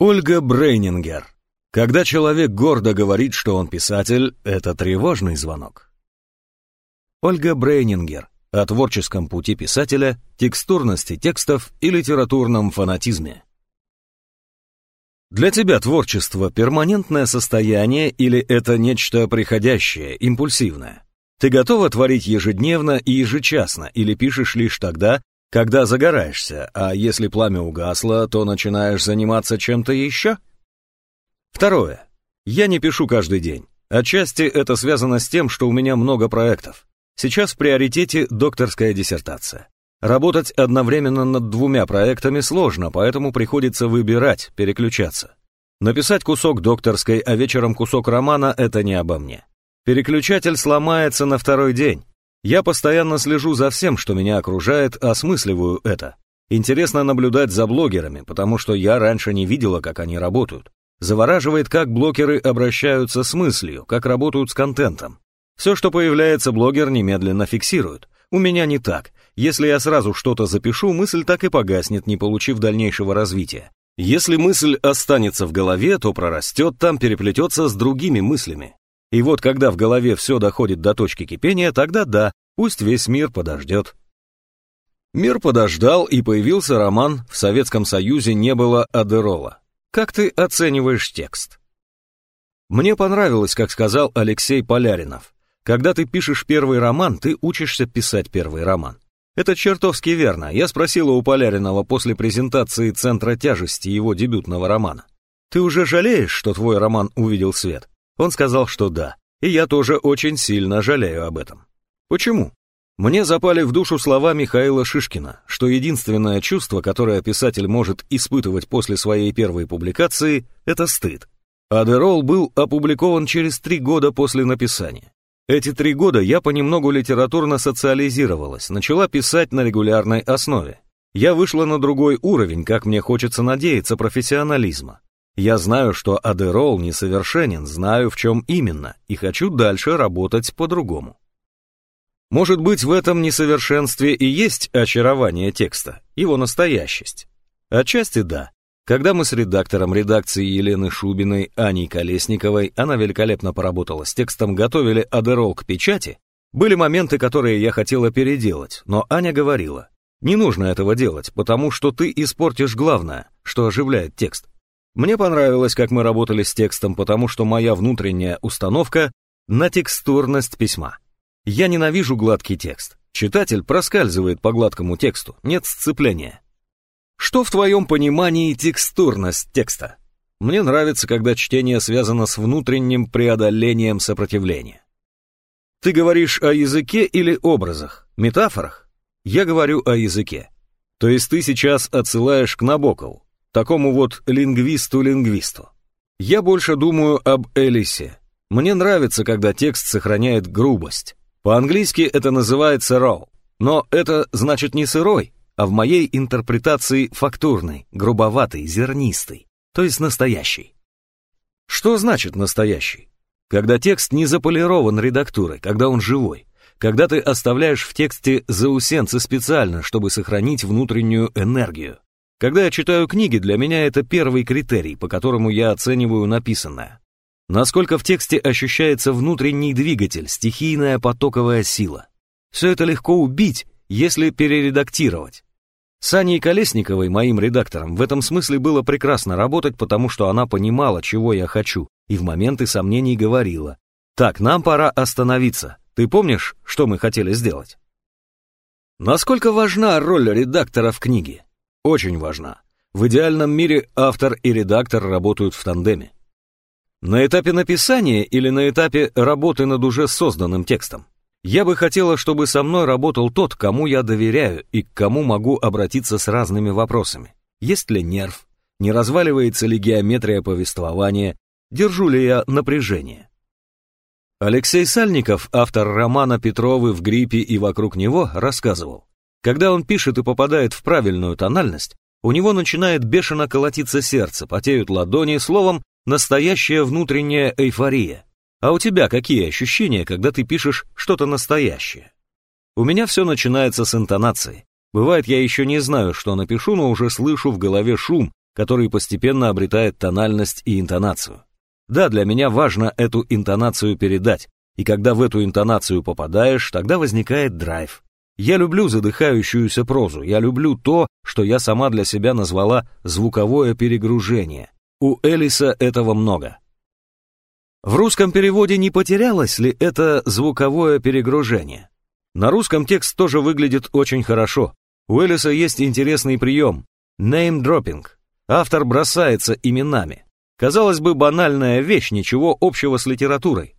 Ольга Брейнингер. Когда человек гордо говорит, что он писатель, это тревожный звонок. Ольга Брейнингер. О творческом пути писателя, текстурности текстов и литературном фанатизме. Для тебя творчество – перманентное состояние или это нечто приходящее, импульсивное? Ты готова творить ежедневно и ежечасно или пишешь лишь тогда, когда загораешься, а если пламя угасло, то начинаешь заниматься чем-то еще? Второе. Я не пишу каждый день. Отчасти это связано с тем, что у меня много проектов. Сейчас в приоритете докторская диссертация. Работать одновременно над двумя проектами сложно, поэтому приходится выбирать, переключаться. Написать кусок докторской, а вечером кусок романа – это не обо мне. Переключатель сломается на второй день, я постоянно слежу за всем, что меня окружает, осмысливаю это. Интересно наблюдать за блогерами, потому что я раньше не видела, как они работают. Завораживает, как блогеры обращаются с мыслью, как работают с контентом. Все, что появляется, блогер немедленно фиксирует. У меня не так. Если я сразу что-то запишу, мысль так и погаснет, не получив дальнейшего развития. Если мысль останется в голове, то прорастет там, переплетется с другими мыслями. И вот когда в голове все доходит до точки кипения, тогда да, пусть весь мир подождет. Мир подождал, и появился роман «В Советском Союзе не было Адерола». Как ты оцениваешь текст? Мне понравилось, как сказал Алексей Поляринов. Когда ты пишешь первый роман, ты учишься писать первый роман. Это чертовски верно. Я спросила у Поляринова после презентации «Центра тяжести» его дебютного романа. Ты уже жалеешь, что твой роман увидел свет? Он сказал, что да, и я тоже очень сильно жалею об этом. Почему? Мне запали в душу слова Михаила Шишкина, что единственное чувство, которое писатель может испытывать после своей первой публикации, это стыд. Адерол был опубликован через три года после написания. Эти три года я понемногу литературно социализировалась, начала писать на регулярной основе. Я вышла на другой уровень, как мне хочется надеяться, профессионализма. Я знаю, что Адерол несовершенен, знаю, в чем именно, и хочу дальше работать по-другому. Может быть, в этом несовершенстве и есть очарование текста, его настоящесть. Отчасти да. Когда мы с редактором редакции Елены Шубиной, Аней Колесниковой, она великолепно поработала с текстом, готовили Адерол к печати, были моменты, которые я хотела переделать, но Аня говорила, не нужно этого делать, потому что ты испортишь главное, что оживляет текст. Мне понравилось, как мы работали с текстом, потому что моя внутренняя установка на текстурность письма. Я ненавижу гладкий текст. Читатель проскальзывает по гладкому тексту, нет сцепления. Что в твоем понимании текстурность текста? Мне нравится, когда чтение связано с внутренним преодолением сопротивления. Ты говоришь о языке или образах, метафорах? Я говорю о языке. То есть ты сейчас отсылаешь к Набокову такому вот лингвисту-лингвисту. Я больше думаю об Элисе. Мне нравится, когда текст сохраняет грубость. По-английски это называется raw, но это значит не сырой, а в моей интерпретации фактурный, грубоватый, зернистый, то есть настоящий. Что значит настоящий? Когда текст не заполирован редактурой, когда он живой, когда ты оставляешь в тексте заусенцы специально, чтобы сохранить внутреннюю энергию, когда я читаю книги, для меня это первый критерий, по которому я оцениваю написанное. Насколько в тексте ощущается внутренний двигатель, стихийная потоковая сила. Все это легко убить, если перередактировать. С Аней Колесниковой, моим редактором, в этом смысле было прекрасно работать, потому что она понимала, чего я хочу, и в моменты сомнений говорила. «Так, нам пора остановиться. Ты помнишь, что мы хотели сделать?» Насколько важна роль редактора в книге? Очень важна. В идеальном мире автор и редактор работают в тандеме. На этапе написания или на этапе работы над уже созданным текстом? Я бы хотела, чтобы со мной работал тот, кому я доверяю и к кому могу обратиться с разными вопросами. Есть ли нерв? Не разваливается ли геометрия повествования? Держу ли я напряжение? Алексей Сальников, автор романа «Петровы в гриппе и вокруг него», рассказывал. Когда он пишет и попадает в правильную тональность, у него начинает бешено колотиться сердце, потеют ладони, словом, настоящая внутренняя эйфория. А у тебя какие ощущения, когда ты пишешь что-то настоящее? У меня все начинается с интонации. Бывает, я еще не знаю, что напишу, но уже слышу в голове шум, который постепенно обретает тональность и интонацию. Да, для меня важно эту интонацию передать, и когда в эту интонацию попадаешь, тогда возникает драйв. Я люблю задыхающуюся прозу, я люблю то, что я сама для себя назвала звуковое перегружение. У Элиса этого много. В русском переводе не потерялось ли это звуковое перегружение? На русском текст тоже выглядит очень хорошо. У Элиса есть интересный прием – name-dropping. Автор бросается именами. Казалось бы, банальная вещь, ничего общего с литературой.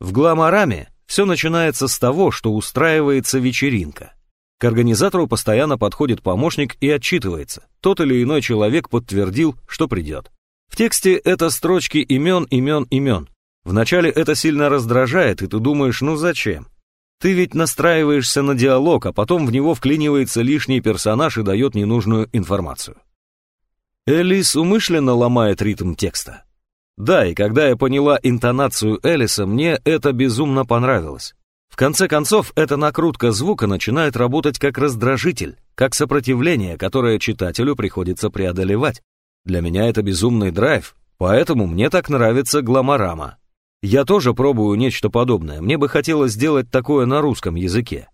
В гламораме все начинается с того, что устраивается вечеринка. К организатору постоянно подходит помощник и отчитывается. Тот или иной человек подтвердил, что придет. В тексте это строчки имен, имен, имен. Вначале это сильно раздражает, и ты думаешь, ну зачем? Ты ведь настраиваешься на диалог, а потом в него вклинивается лишний персонаж и дает ненужную информацию. Элис умышленно ломает ритм текста. Да, и когда я поняла интонацию Элиса, мне это безумно понравилось. В конце концов, эта накрутка звука начинает работать как раздражитель, как сопротивление, которое читателю приходится преодолевать. Для меня это безумный драйв, поэтому мне так нравится гламорама. Я тоже пробую нечто подобное, мне бы хотелось сделать такое на русском языке.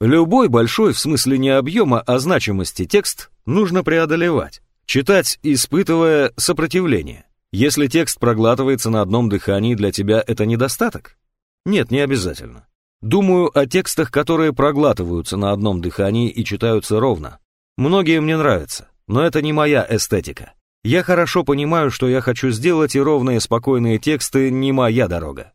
Любой большой, в смысле не объема, а значимости текст нужно преодолевать, читать, испытывая сопротивление. Если текст проглатывается на одном дыхании, для тебя это недостаток? Нет, не обязательно. Думаю о текстах, которые проглатываются на одном дыхании и читаются ровно. Многие мне нравятся, но это не моя эстетика. Я хорошо понимаю, что я хочу сделать, и ровные спокойные тексты не моя дорога.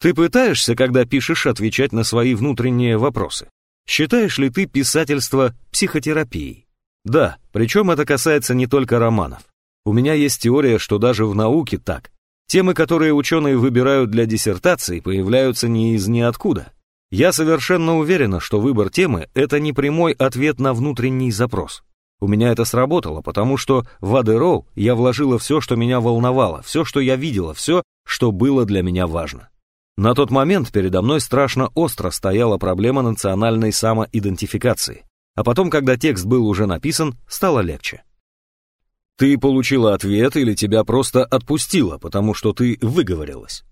Ты пытаешься, когда пишешь, отвечать на свои внутренние вопросы? Считаешь ли ты писательство психотерапией? Да, причем это касается не только романов. У меня есть теория, что даже в науке так. Темы, которые ученые выбирают для диссертаций, появляются не из ниоткуда. Я совершенно уверена, что выбор темы – это не прямой ответ на внутренний запрос. У меня это сработало, потому что в Адерол я вложила все, что меня волновало, все, что я видела, все, что было для меня важно. На тот момент передо мной страшно остро стояла проблема национальной самоидентификации. А потом, когда текст был уже написан, стало легче. Ты получила ответ или тебя просто отпустила, потому что ты выговорилась?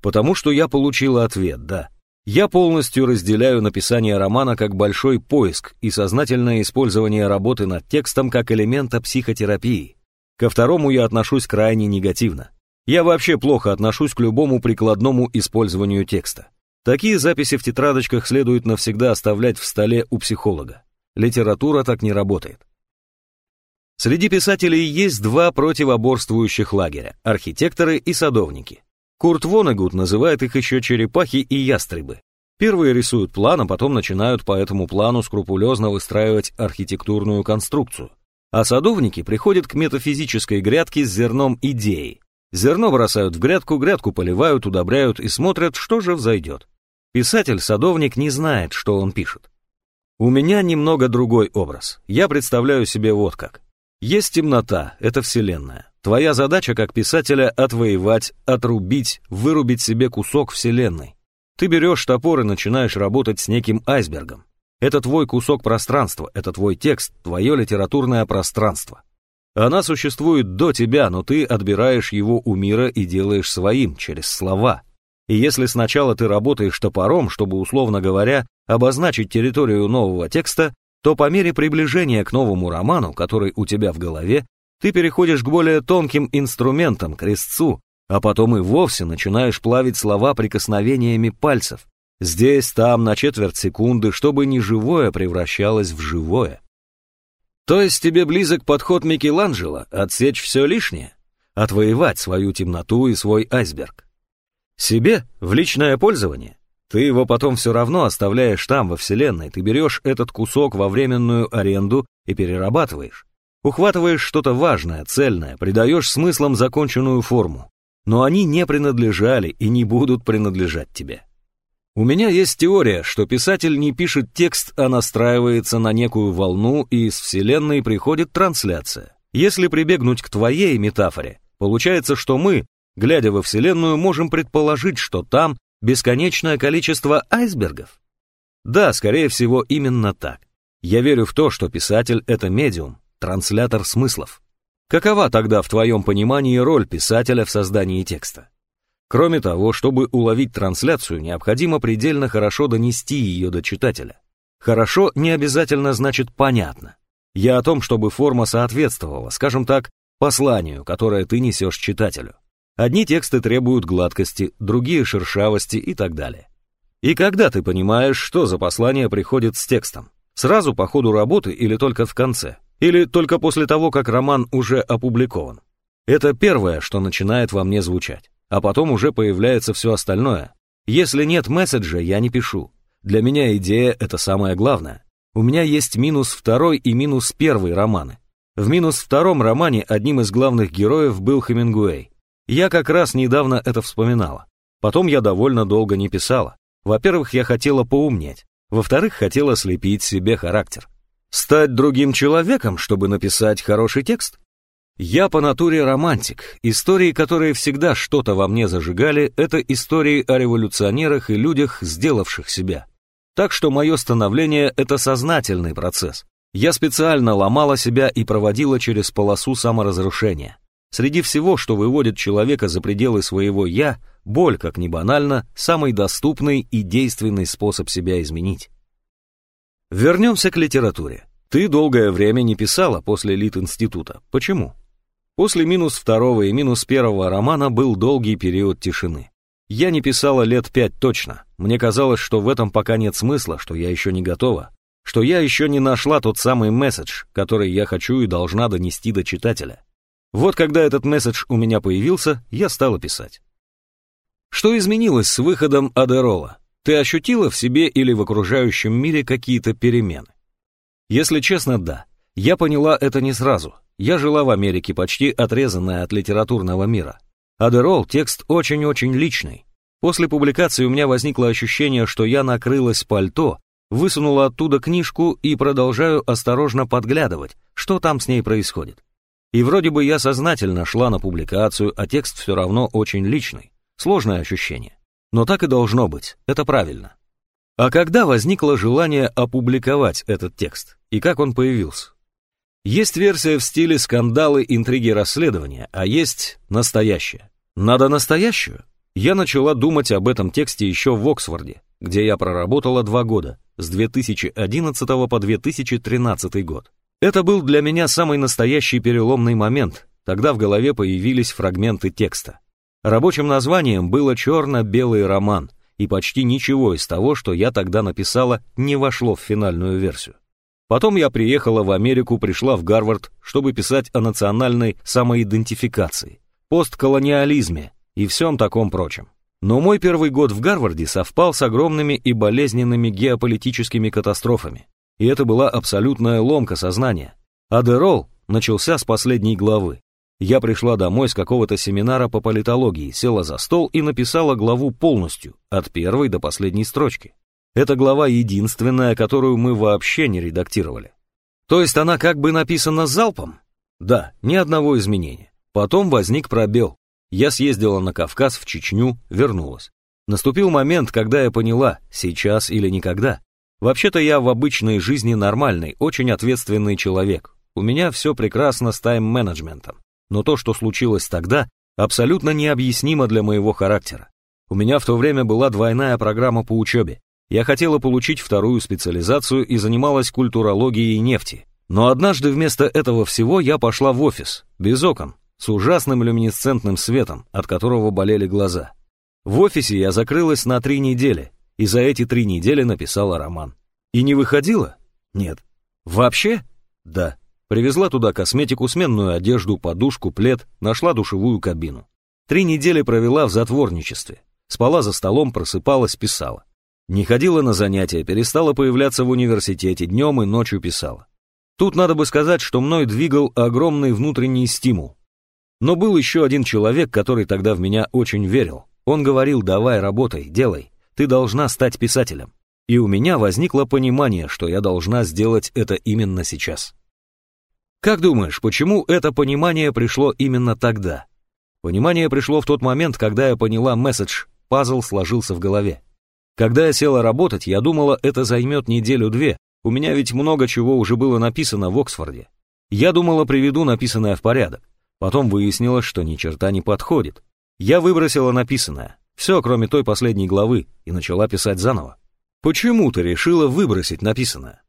Потому что я получила ответ, да. Я полностью разделяю написание романа как большой поиск и сознательное использование работы над текстом как элемента психотерапии. Ко второму я отношусь крайне негативно. Я вообще плохо отношусь к любому прикладному использованию текста. Такие записи в тетрадочках следует навсегда оставлять в столе у психолога. Литература так не работает. Среди писателей есть два противоборствующих лагеря – архитекторы и садовники. Курт Вонегут называет их еще черепахи и ястребы. Первые рисуют план, а потом начинают по этому плану скрупулезно выстраивать архитектурную конструкцию. А садовники приходят к метафизической грядке с зерном идеи. Зерно бросают в грядку, грядку поливают, удобряют и смотрят, что же взойдет. Писатель-садовник не знает, что он пишет. У меня немного другой образ. Я представляю себе вот как. Есть темнота, это вселенная. Твоя задача как писателя отвоевать, отрубить, вырубить себе кусок вселенной. Ты берешь топор и начинаешь работать с неким айсбергом. Это твой кусок пространства, это твой текст, твое литературное пространство. Она существует до тебя, но ты отбираешь его у мира и делаешь своим, через слова. И если сначала ты работаешь топором, чтобы, условно говоря, обозначить территорию нового текста, то по мере приближения к новому роману, который у тебя в голове, ты переходишь к более тонким инструментам, к резцу, а потом и вовсе начинаешь плавить слова прикосновениями пальцев. Здесь, там, на четверть секунды, чтобы не живое превращалось в живое. То есть тебе близок подход Микеланджело, отсечь все лишнее, отвоевать свою темноту и свой айсберг. Себе в личное пользование. Ты его потом все равно оставляешь там, во Вселенной, ты берешь этот кусок во временную аренду и перерабатываешь. Ухватываешь что-то важное, цельное, придаешь смыслам законченную форму. Но они не принадлежали и не будут принадлежать тебе. У меня есть теория, что писатель не пишет текст, а настраивается на некую волну, и из Вселенной приходит трансляция. Если прибегнуть к твоей метафоре, получается, что мы, глядя во Вселенную, можем предположить, что там бесконечное количество айсбергов. Да, скорее всего, именно так. Я верю в то, что писатель — это медиум, транслятор смыслов. Какова тогда в твоем понимании роль писателя в создании текста? Кроме того, чтобы уловить трансляцию, необходимо предельно хорошо донести ее до читателя. Хорошо не обязательно значит понятно. Я о том, чтобы форма соответствовала, скажем так, посланию, которое ты несешь читателю. Одни тексты требуют гладкости, другие шершавости и так далее. И когда ты понимаешь, что за послание приходит с текстом? Сразу по ходу работы или только в конце? Или только после того, как роман уже опубликован? Это первое, что начинает во мне звучать а потом уже появляется все остальное. Если нет месседжа, я не пишу. Для меня идея — это самое главное. У меня есть минус второй и минус первый романы. В минус втором романе одним из главных героев был Хемингуэй. Я как раз недавно это вспоминала. Потом я довольно долго не писала. Во-первых, я хотела поумнеть. Во-вторых, хотела слепить себе характер. Стать другим человеком, чтобы написать хороший текст? Я по натуре романтик. Истории, которые всегда что-то во мне зажигали, это истории о революционерах и людях, сделавших себя. Так что мое становление — это сознательный процесс. Я специально ломала себя и проводила через полосу саморазрушения. Среди всего, что выводит человека за пределы своего «я», боль, как ни банально, самый доступный и действенный способ себя изменить. Вернемся к литературе. Ты долгое время не писала после Лит-института. Почему? После минус второго и минус первого романа был долгий период тишины. Я не писала лет пять точно. Мне казалось, что в этом пока нет смысла, что я еще не готова, что я еще не нашла тот самый месседж, который я хочу и должна донести до читателя. Вот когда этот месседж у меня появился, я стала писать. Что изменилось с выходом Адерола? Ты ощутила в себе или в окружающем мире какие-то перемены? Если честно, да. Я поняла это не сразу, я жила в Америке, почти отрезанная от литературного мира. Адерол — текст очень-очень личный. После публикации у меня возникло ощущение, что я накрылась пальто, высунула оттуда книжку и продолжаю осторожно подглядывать, что там с ней происходит. И вроде бы я сознательно шла на публикацию, а текст все равно очень личный. Сложное ощущение. Но так и должно быть, это правильно. А когда возникло желание опубликовать этот текст? И как он появился? Есть версия в стиле скандалы, интриги, расследования, а есть настоящая. Надо настоящую? Я начала думать об этом тексте еще в Оксфорде, где я проработала два года, с 2011 по 2013 год. Это был для меня самый настоящий переломный момент, тогда в голове появились фрагменты текста. Рабочим названием было «Черно-белый роман», и почти ничего из того, что я тогда написала, не вошло в финальную версию. Потом я приехала в Америку, пришла в Гарвард, чтобы писать о национальной самоидентификации, постколониализме и всем таком прочем. Но мой первый год в Гарварде совпал с огромными и болезненными геополитическими катастрофами. И это была абсолютная ломка сознания. Адерол начался с последней главы. Я пришла домой с какого-то семинара по политологии, села за стол и написала главу полностью, от первой до последней строчки. Эта глава единственная, которую мы вообще не редактировали. То есть она как бы написана залпом? Да, ни одного изменения. Потом возник пробел. Я съездила на Кавказ, в Чечню, вернулась. Наступил момент, когда я поняла, сейчас или никогда. Вообще-то я в обычной жизни нормальный, очень ответственный человек. У меня все прекрасно с тайм-менеджментом. Но то, что случилось тогда, абсолютно необъяснимо для моего характера. У меня в то время была двойная программа по учебе. Я хотела получить вторую специализацию и занималась культурологией нефти. Но однажды вместо этого всего я пошла в офис, без окон, с ужасным люминесцентным светом, от которого болели глаза. В офисе я закрылась на три недели, и за эти три недели написала роман. И не выходила? Нет. Вообще? Да. Привезла туда косметику, сменную одежду, подушку, плед, нашла душевую кабину. Три недели провела в затворничестве. Спала за столом, просыпалась, писала. Не ходила на занятия, перестала появляться в университете, днем и ночью писала. Тут надо бы сказать, что мной двигал огромный внутренний стимул. Но был еще один человек, который тогда в меня очень верил. Он говорил, давай, работай, делай, ты должна стать писателем. И у меня возникло понимание, что я должна сделать это именно сейчас. Как думаешь, почему это понимание пришло именно тогда? Понимание пришло в тот момент, когда я поняла месседж, пазл сложился в голове. Когда я села работать, я думала, это займет неделю-две, у меня ведь много чего уже было написано в Оксфорде. Я думала, приведу написанное в порядок. Потом выяснилось, что ни черта не подходит. Я выбросила написанное, все, кроме той последней главы, и начала писать заново. Почему ты решила выбросить написанное?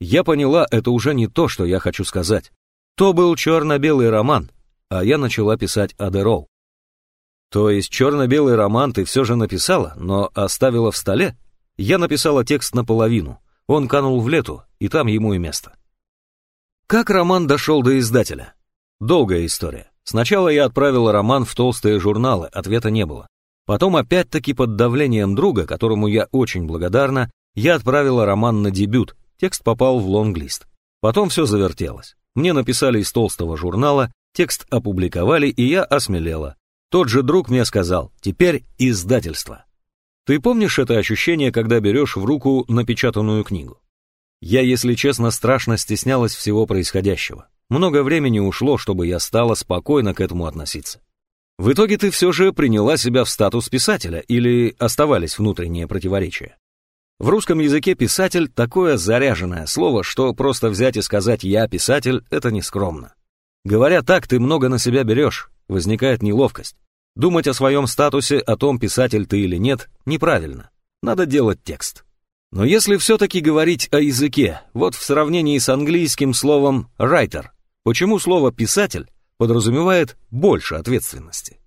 Я поняла, это уже не то, что я хочу сказать. То был черно-белый роман, а я начала писать Адерол. То есть черно-белый роман ты все же написала, но оставила в столе? Я написала текст наполовину. Он канул в лету, и там ему и место. Как роман дошел до издателя? Долгая история. Сначала я отправила роман в толстые журналы, ответа не было. Потом опять-таки под давлением друга, которому я очень благодарна, я отправила роман на дебют, текст попал в лонглист. Потом все завертелось. Мне написали из толстого журнала, текст опубликовали, и я осмелела. Тот же друг мне сказал, теперь издательство. Ты помнишь это ощущение, когда берешь в руку напечатанную книгу? Я, если честно, страшно стеснялась всего происходящего. Много времени ушло, чтобы я стала спокойно к этому относиться. В итоге ты все же приняла себя в статус писателя или оставались внутренние противоречия? В русском языке писатель такое заряженное слово, что просто взять и сказать «я писатель» — это нескромно. Говоря так, ты много на себя берешь, возникает неловкость. Думать о своем статусе, о том, писатель ты или нет, неправильно. Надо делать текст. Но если все-таки говорить о языке, вот в сравнении с английским словом «writer», почему слово «писатель» подразумевает больше ответственности?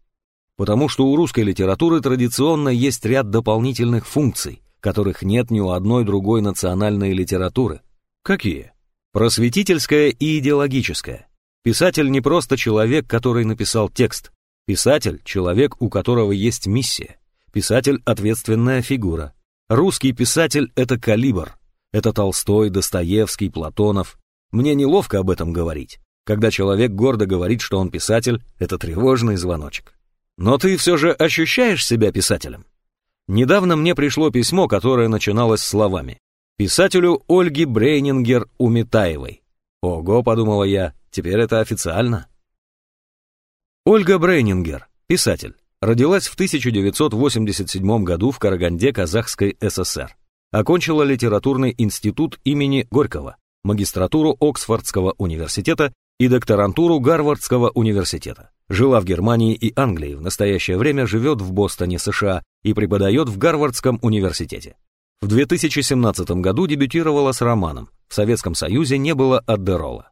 Потому что у русской литературы традиционно есть ряд дополнительных функций, которых нет ни у одной другой национальной литературы. Какие? Просветительская и идеологическая. Писатель не просто человек, который написал текст. Писатель — человек, у которого есть миссия. Писатель — ответственная фигура. Русский писатель — это калибр. Это Толстой, Достоевский, Платонов. Мне неловко об этом говорить. Когда человек гордо говорит, что он писатель, это тревожный звоночек. Но ты все же ощущаешь себя писателем? Недавно мне пришло письмо, которое начиналось словами. Писателю Ольги Брейнингер Умитаевой. Ого, подумала я, теперь это официально. Ольга Брейнингер, писатель. Родилась в 1987 году в Караганде Казахской ССР. Окончила литературный институт имени Горького, магистратуру Оксфордского университета и докторантуру Гарвардского университета. Жила в Германии и Англии, в настоящее время живет в Бостоне, США и преподает в Гарвардском университете. В 2017 году дебютировала с романом «В Советском Союзе не было Аддерола».